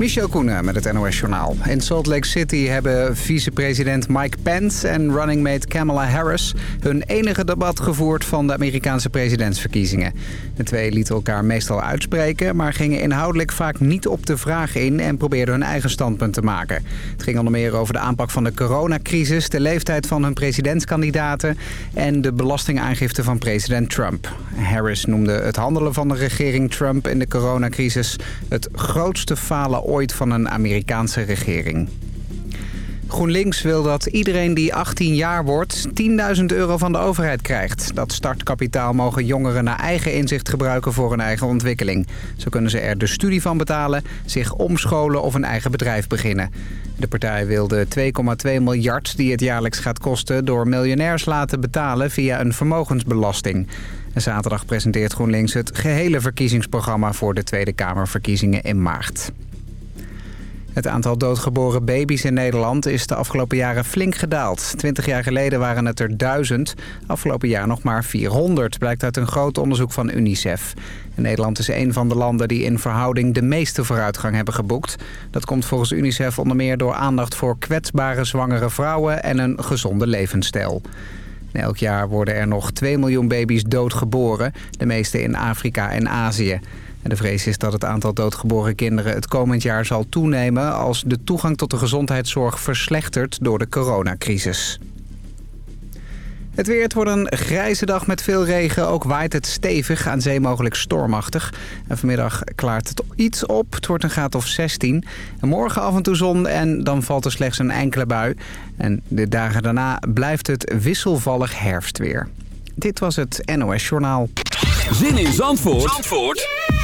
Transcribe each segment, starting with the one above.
Michel Koenen met het NOS-journaal. In Salt Lake City hebben vicepresident Mike Pence en running mate Kamala Harris... hun enige debat gevoerd van de Amerikaanse presidentsverkiezingen. De twee lieten elkaar meestal uitspreken... maar gingen inhoudelijk vaak niet op de vraag in... en probeerden hun eigen standpunt te maken. Het ging onder meer over de aanpak van de coronacrisis... de leeftijd van hun presidentskandidaten... en de belastingaangifte van president Trump. Harris noemde het handelen van de regering Trump in de coronacrisis... het grootste falen ooit van een Amerikaanse regering. GroenLinks wil dat iedereen die 18 jaar wordt 10.000 euro van de overheid krijgt. Dat startkapitaal mogen jongeren naar eigen inzicht gebruiken voor hun eigen ontwikkeling. Zo kunnen ze er de studie van betalen, zich omscholen of een eigen bedrijf beginnen. De partij wil de 2,2 miljard die het jaarlijks gaat kosten door miljonairs laten betalen via een vermogensbelasting. En zaterdag presenteert GroenLinks het gehele verkiezingsprogramma voor de Tweede Kamerverkiezingen in maart. Het aantal doodgeboren baby's in Nederland is de afgelopen jaren flink gedaald. Twintig jaar geleden waren het er duizend, afgelopen jaar nog maar 400... blijkt uit een groot onderzoek van UNICEF. Nederland is een van de landen die in verhouding de meeste vooruitgang hebben geboekt. Dat komt volgens UNICEF onder meer door aandacht voor kwetsbare zwangere vrouwen... en een gezonde levensstijl. elk jaar worden er nog 2 miljoen baby's doodgeboren, de meeste in Afrika en Azië. En de vrees is dat het aantal doodgeboren kinderen het komend jaar zal toenemen... als de toegang tot de gezondheidszorg verslechtert door de coronacrisis. Het weer, het wordt een grijze dag met veel regen. Ook waait het stevig, aan zee mogelijk stormachtig. En vanmiddag klaart het iets op. Het wordt een graad of 16. En morgen af en toe zon en dan valt er slechts een enkele bui. En de dagen daarna blijft het wisselvallig herfstweer. Dit was het NOS Journaal. Zin in Zandvoort, Zandvoort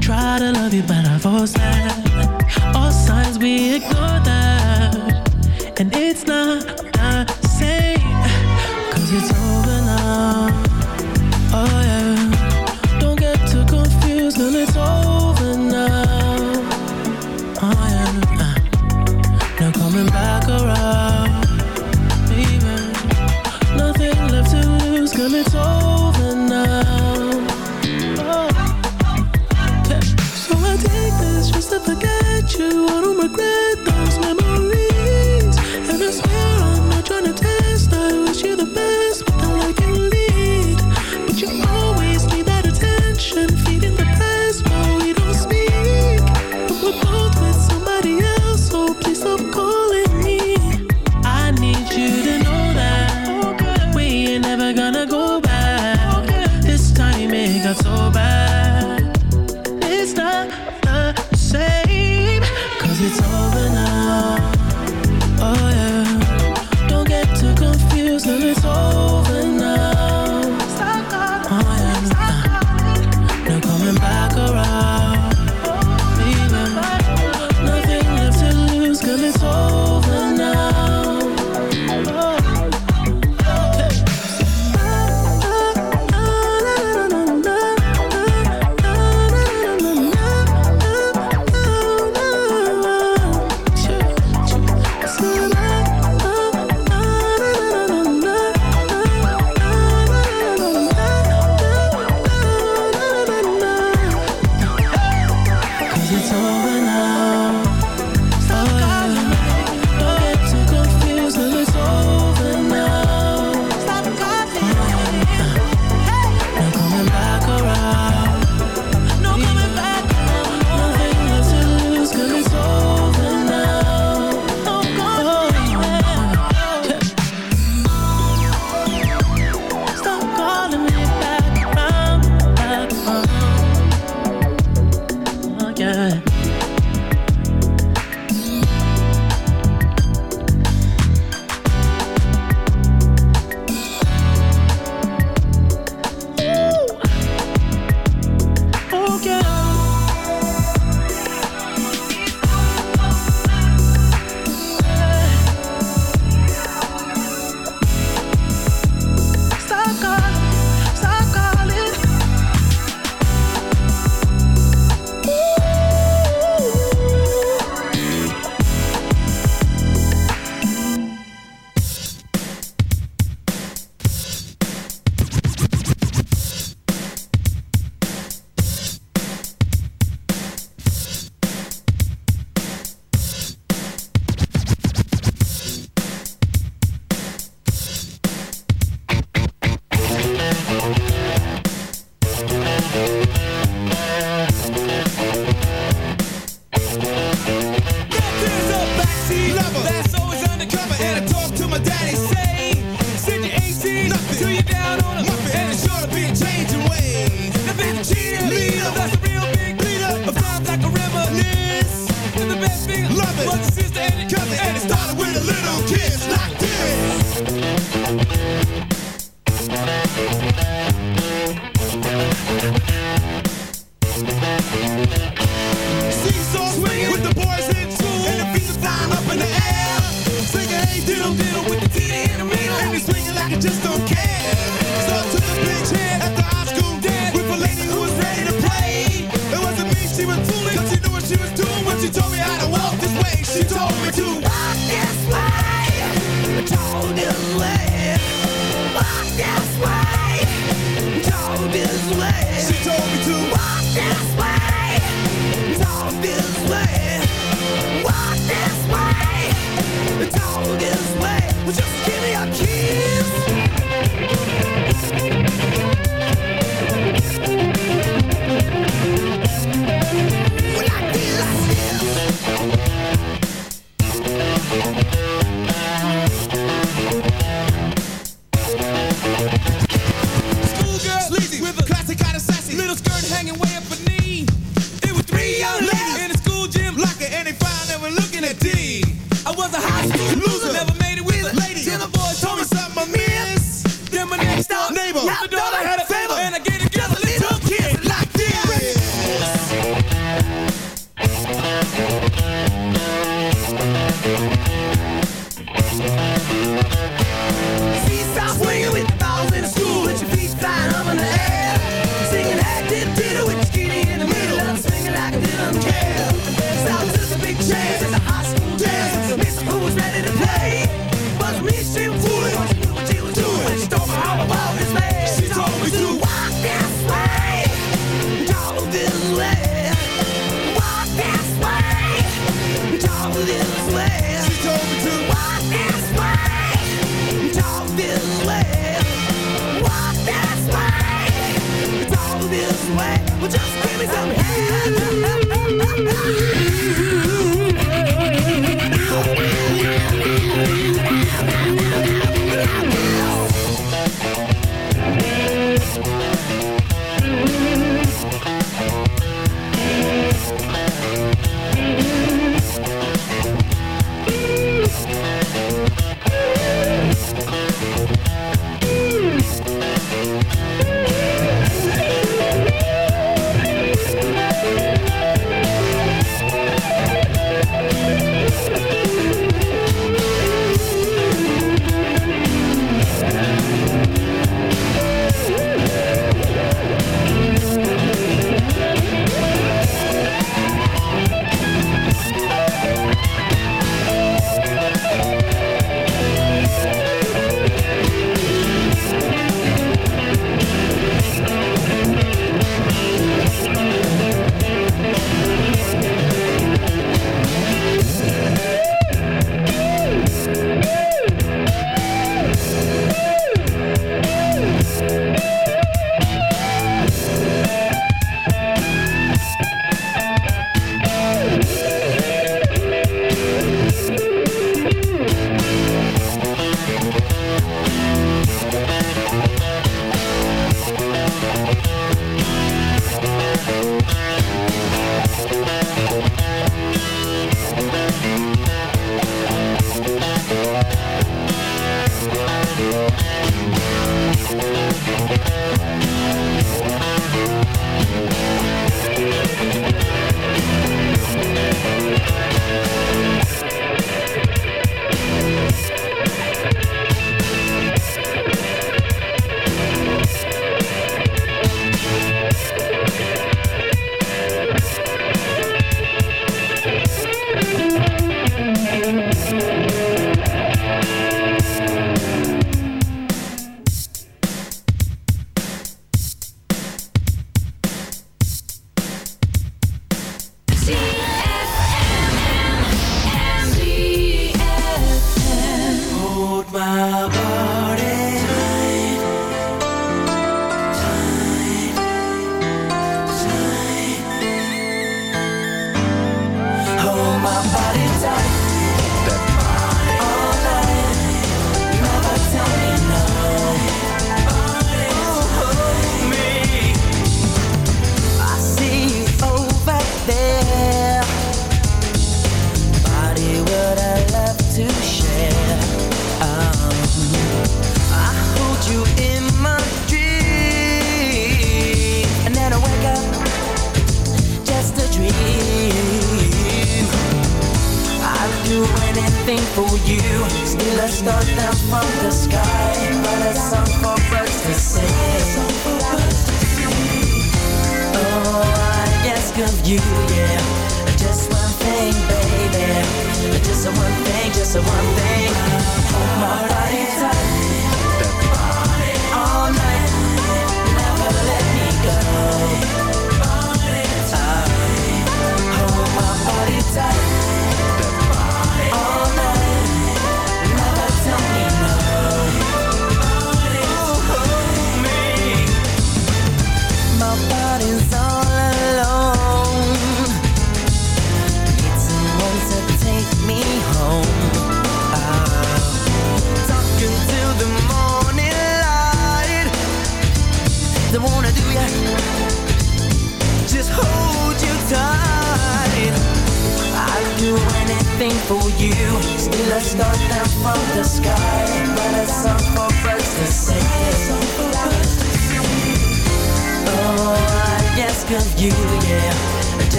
Try to love you, but I force that. All signs we ignore that. And it's not Love it. But the it, it started with a little kiss like this. The sky, but a song for birds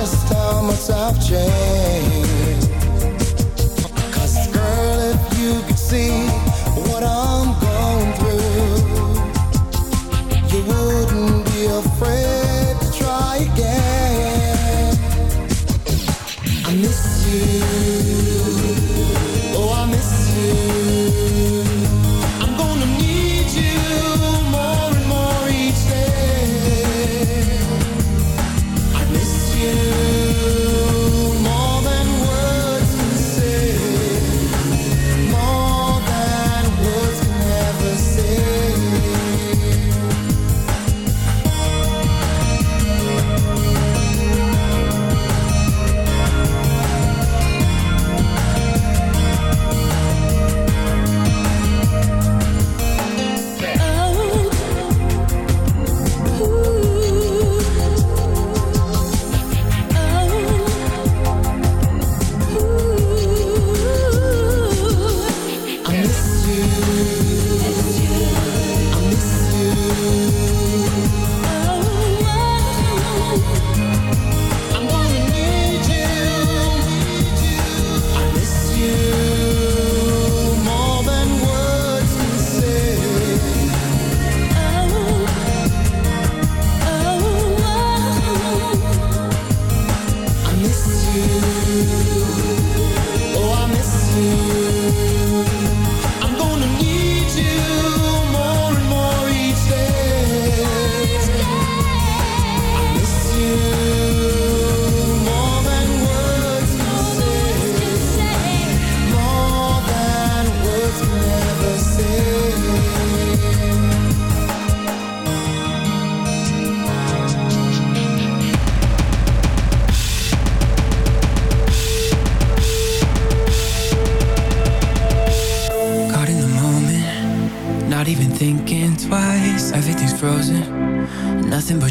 just how much I've changed.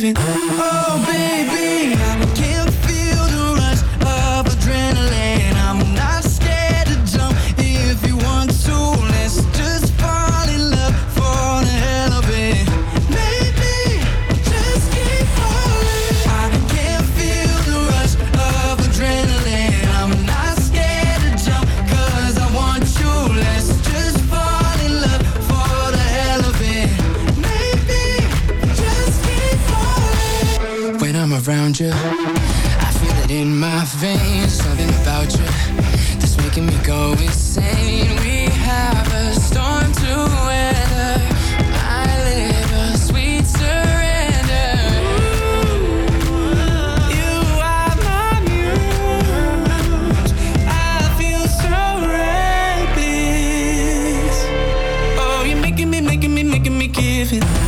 Oh, baby. Giving.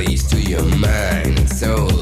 bodies to your mind and soul.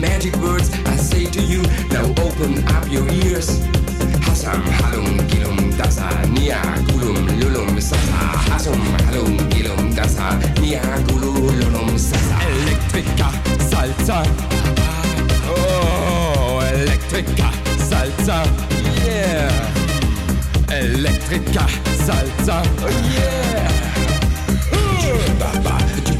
magic words I say to you. Now open up your ears. Hasam, halum, gilum, dasa, nia, gulum, lulum, sasa. Hasam, halum, gilum, dasa, nia, gulum, lulum, sasa. Electrica salsa. Oh, electrica salsa. Yeah. Electrica salsa. Oh, yeah. Uh.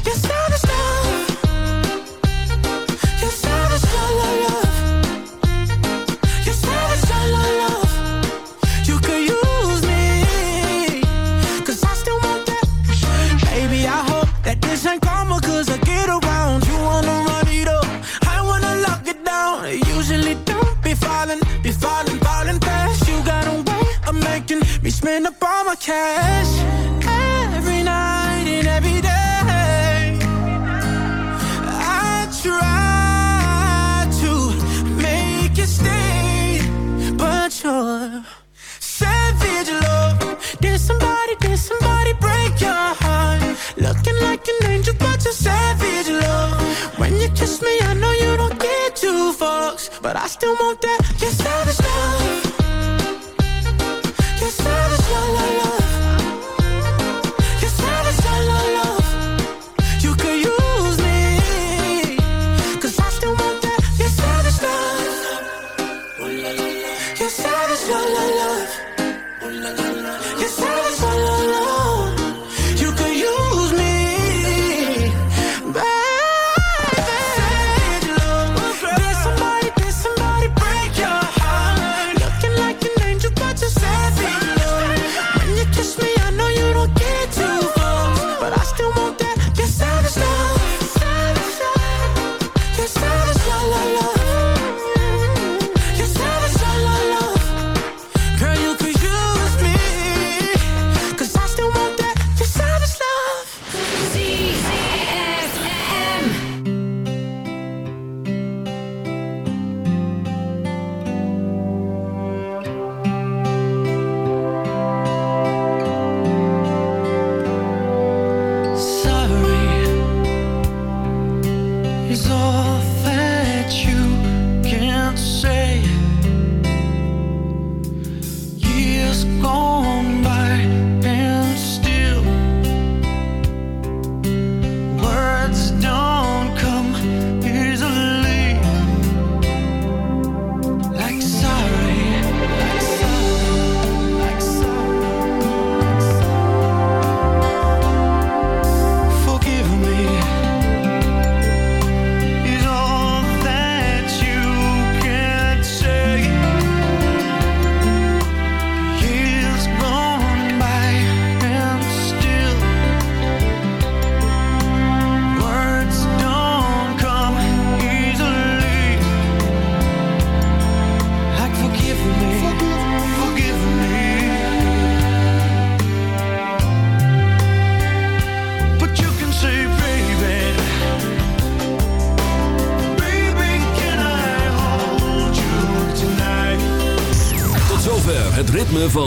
but I still want that. Yes,